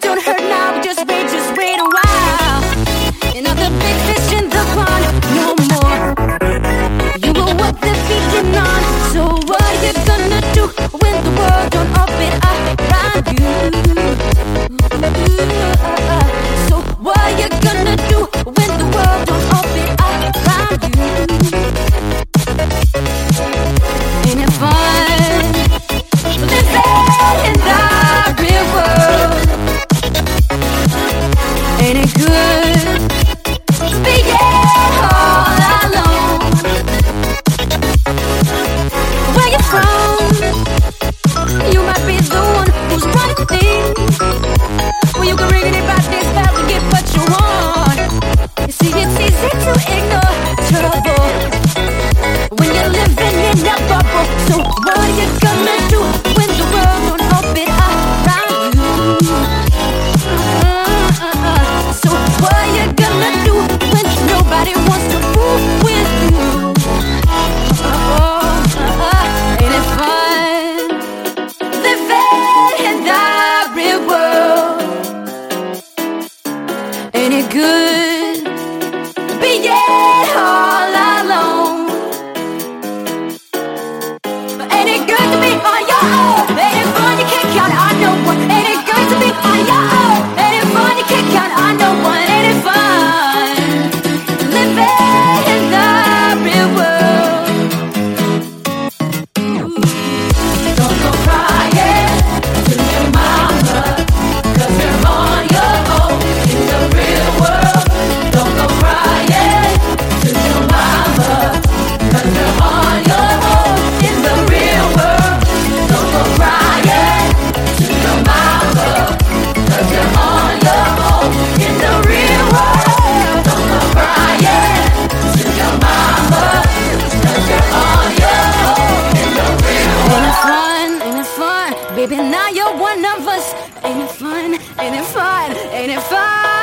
Don't hurt now, just wait, just wait a while. Another fish in the pond, no more. You what on, so what you gonna do when the world? to I and now you're one of us. Ain't it fun? Ain't it fun? Ain't it fun?